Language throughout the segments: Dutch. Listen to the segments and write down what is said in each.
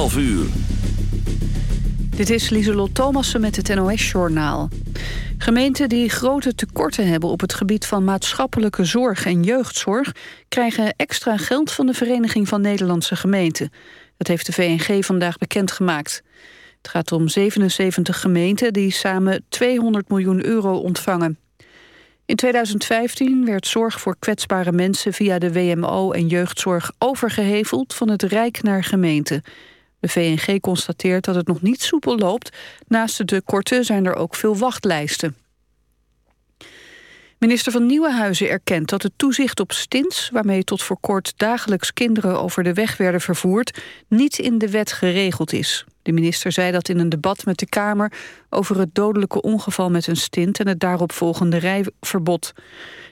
12 uur. Dit is Lieselot Thomassen met het NOS-journaal. Gemeenten die grote tekorten hebben op het gebied van maatschappelijke zorg en jeugdzorg... krijgen extra geld van de Vereniging van Nederlandse Gemeenten. Dat heeft de VNG vandaag bekendgemaakt. Het gaat om 77 gemeenten die samen 200 miljoen euro ontvangen. In 2015 werd zorg voor kwetsbare mensen via de WMO en jeugdzorg overgeheveld van het Rijk naar gemeenten. De VNG constateert dat het nog niet soepel loopt. Naast de tekorten zijn er ook veel wachtlijsten. Minister van Nieuwenhuizen erkent dat het toezicht op stints... waarmee tot voor kort dagelijks kinderen over de weg werden vervoerd... niet in de wet geregeld is. De minister zei dat in een debat met de Kamer... over het dodelijke ongeval met een stint en het daaropvolgende rijverbod.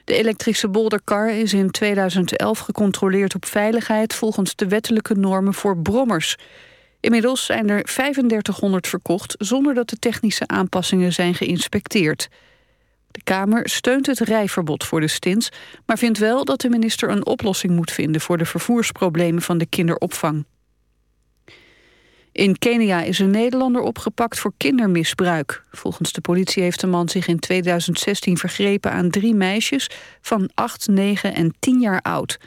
De elektrische bolderkar is in 2011 gecontroleerd op veiligheid... volgens de wettelijke normen voor brommers. Inmiddels zijn er 3500 verkocht... zonder dat de technische aanpassingen zijn geïnspecteerd... De Kamer steunt het rijverbod voor de stints... maar vindt wel dat de minister een oplossing moet vinden... voor de vervoersproblemen van de kinderopvang. In Kenia is een Nederlander opgepakt voor kindermisbruik. Volgens de politie heeft de man zich in 2016 vergrepen aan drie meisjes... van 8, 9 en 10 jaar oud.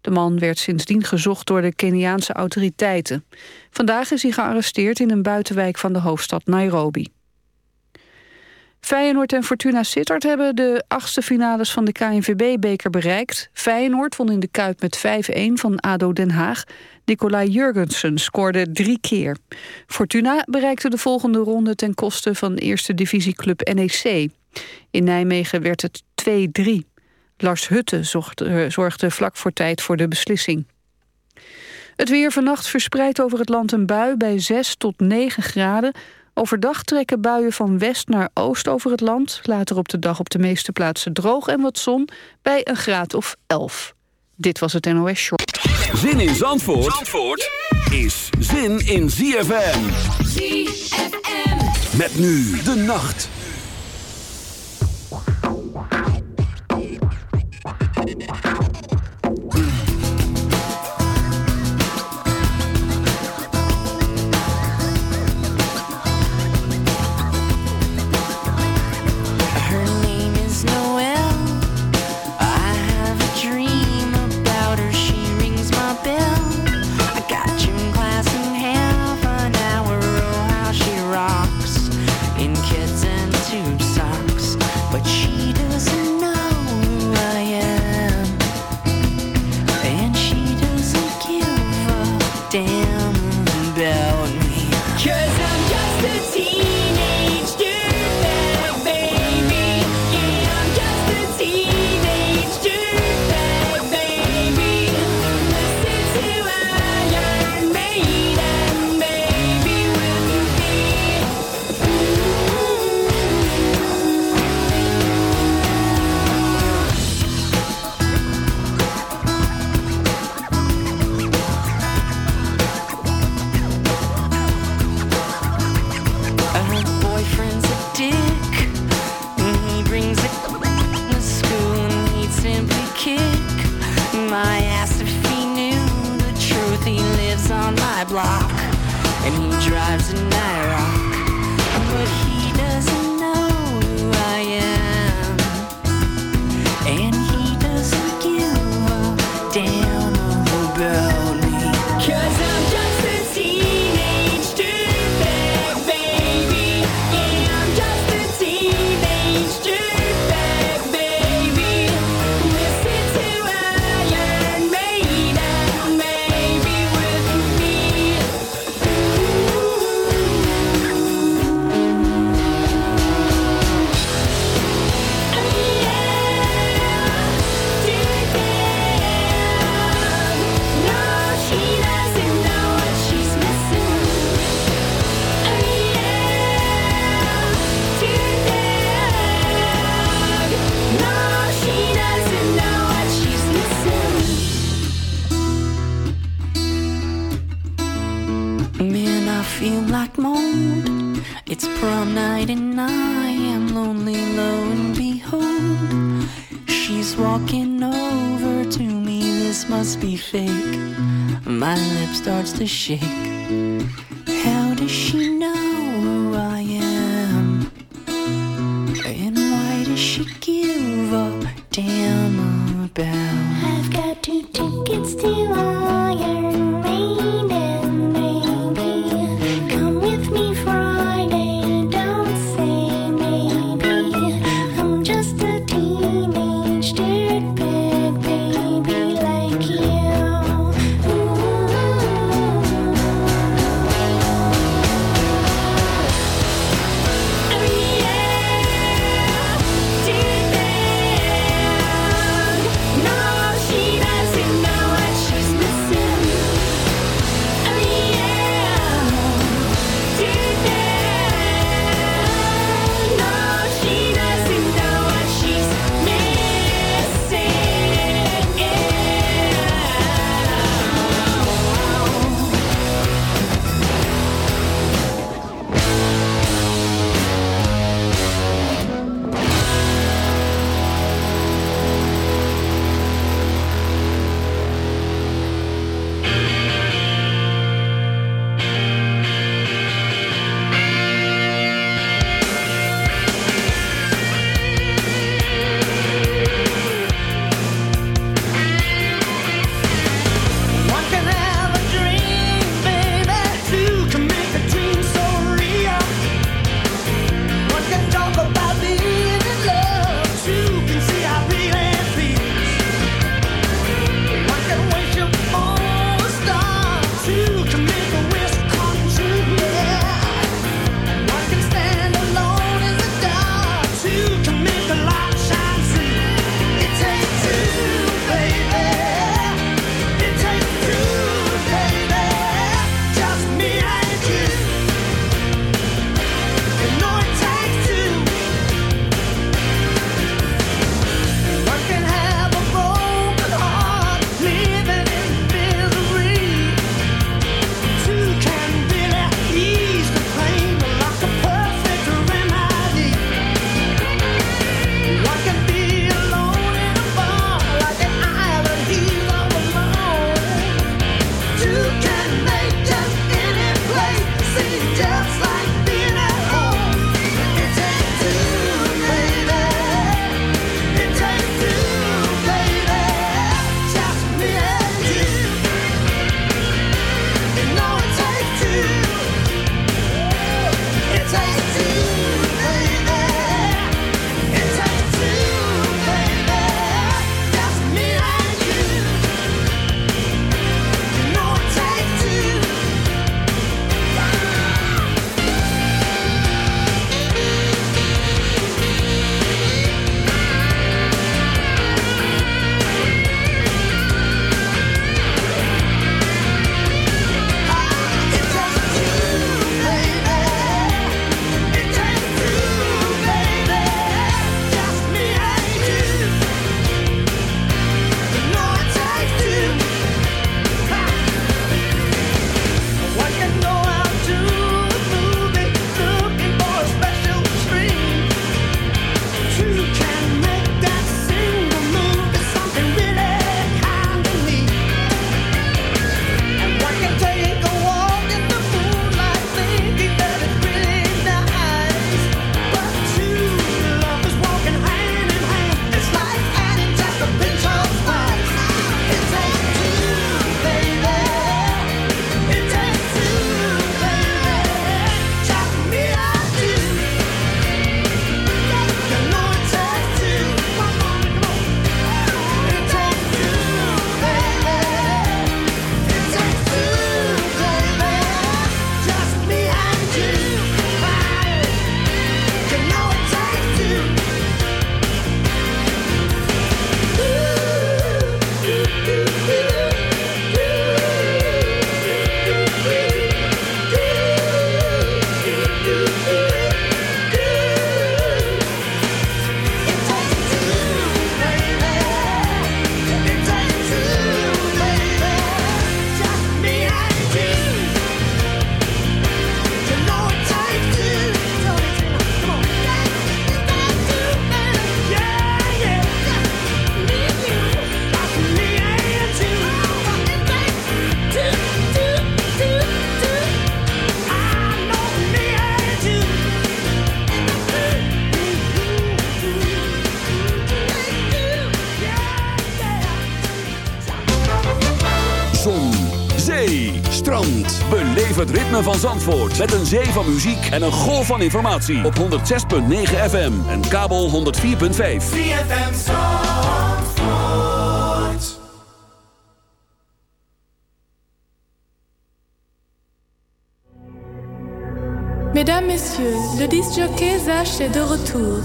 De man werd sindsdien gezocht door de Keniaanse autoriteiten. Vandaag is hij gearresteerd in een buitenwijk van de hoofdstad Nairobi. Feyenoord en Fortuna Sittard hebben de achtste finales van de KNVB-beker bereikt. Feyenoord won in de Kuip met 5-1 van ADO Den Haag. Nicolai Jurgensen scoorde drie keer. Fortuna bereikte de volgende ronde ten koste van eerste divisieclub NEC. In Nijmegen werd het 2-3. Lars Hutte zorgde vlak voor tijd voor de beslissing. Het weer vannacht verspreidt over het land een bui bij 6 tot 9 graden. Overdag trekken buien van west naar oost over het land. Later op de dag op de meeste plaatsen droog en wat zon bij een graad of 11. Dit was het NOS Short. Zin in Zandvoort, Zandvoort is zin in ZFM. ZFM. Met nu de nacht. Thank you. and he drives a Naira. must be fake. My lip starts to shake. Met een zee van muziek en een golf van informatie. Op 106.9 FM en kabel 104.5. Mesdames, Messieurs, le disc jockey Zach est de retour.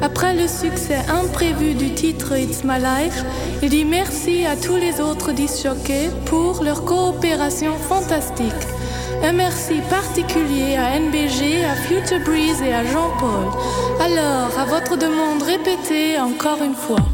Après le succès imprévu du titre It's My Life, il dit merci à tous les autres disc jockeys pour leur coopération fantastique. Un merci particulier à NBG, à Future Breeze et à Jean-Paul. Alors, à votre demande, répétez encore une fois.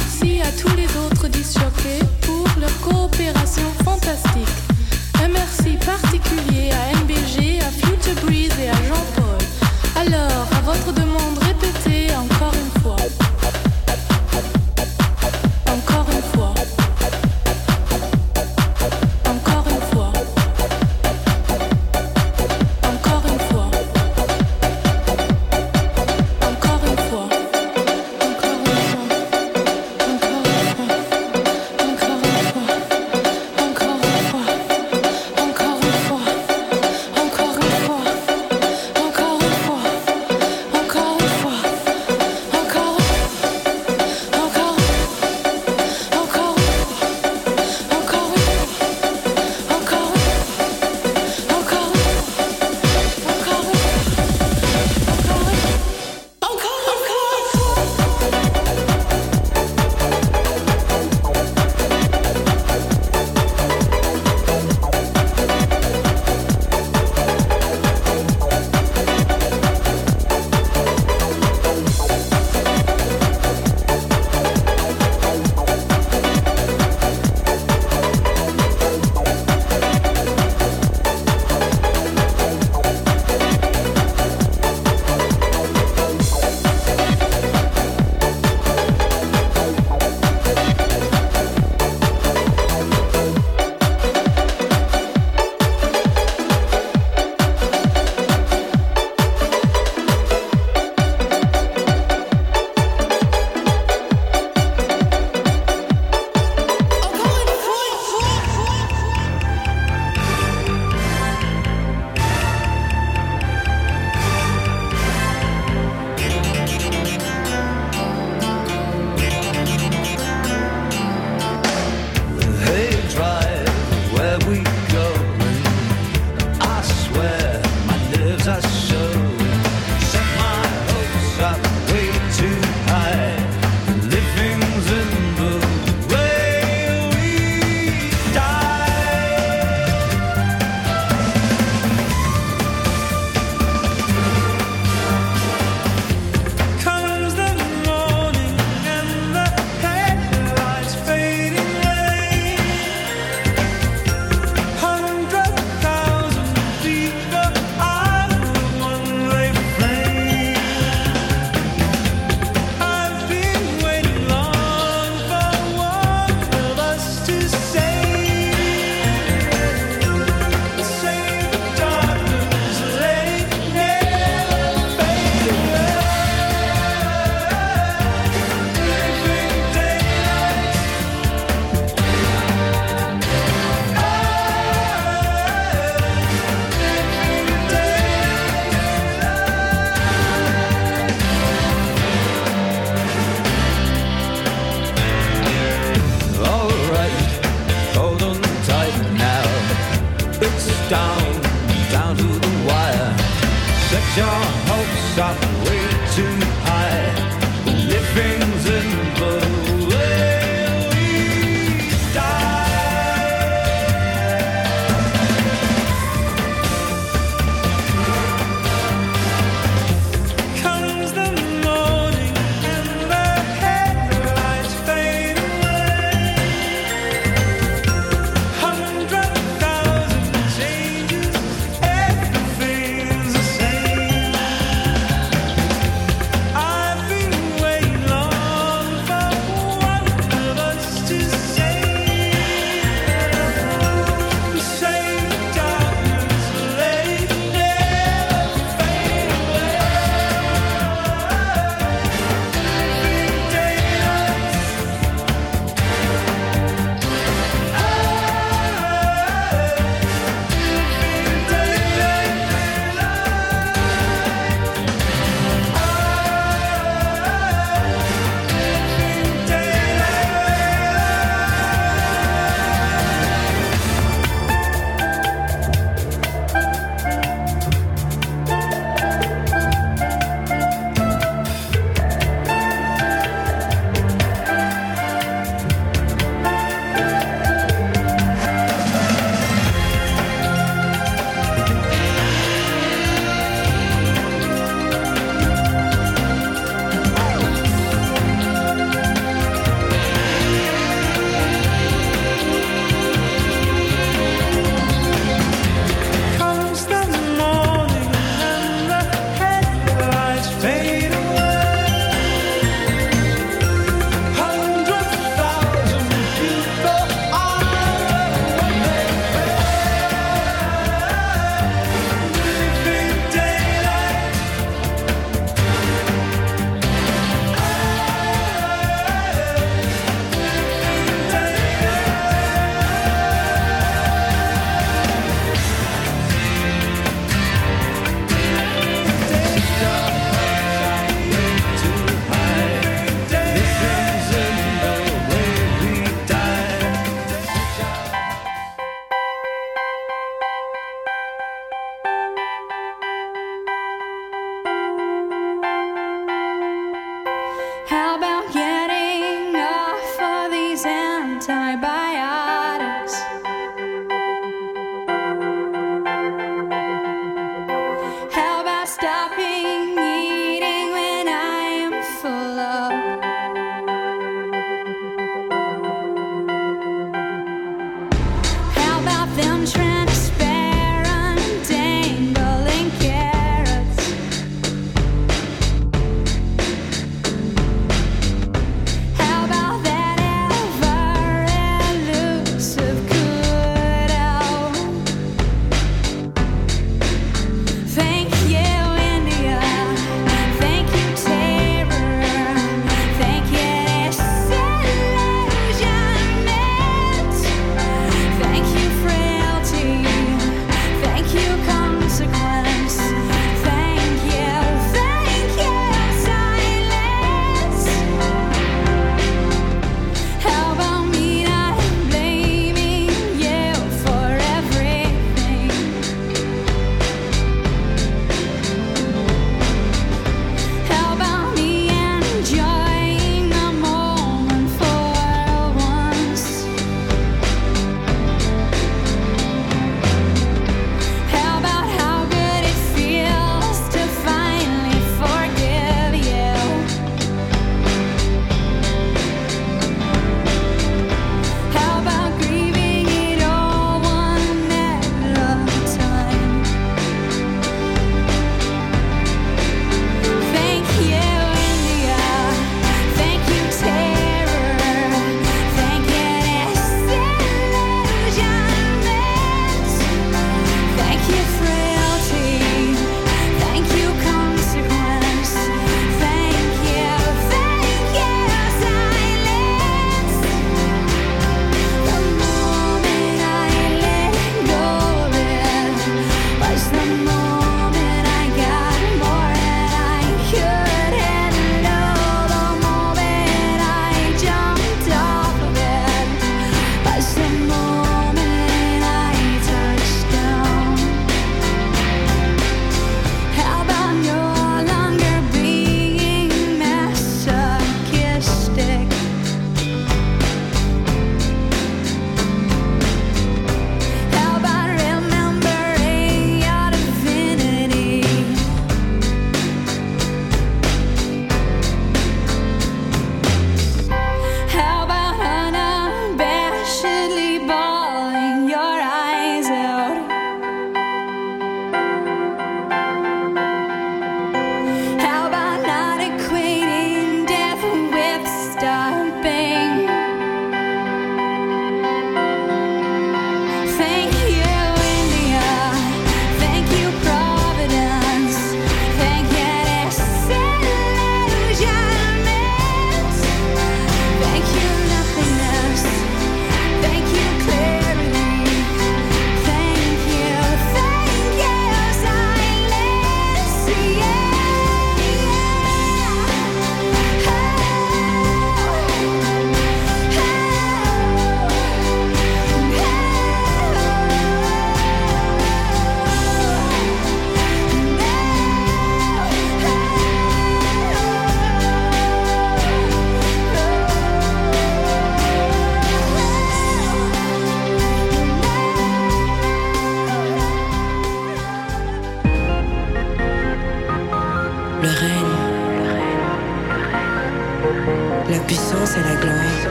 merci à tous les autres disc jockeys pour leur coopération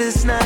feelings night.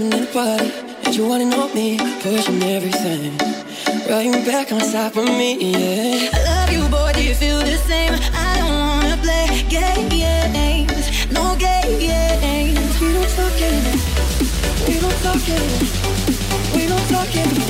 diamond in the body, and you wanna know me, pushing everything. Right back on top of me, yeah. I love you, boy, do you feel the same? I don't wanna play games, no games. We don't talk anymore, we don't talk anymore, we don't talk anymore.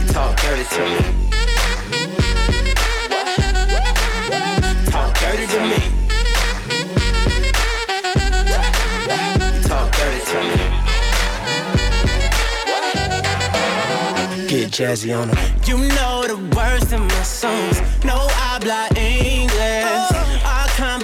You talk dirty to me. Talk dirty to me. Talk dirty to me. Get jazzy on. You know the words in my songs. No habla English.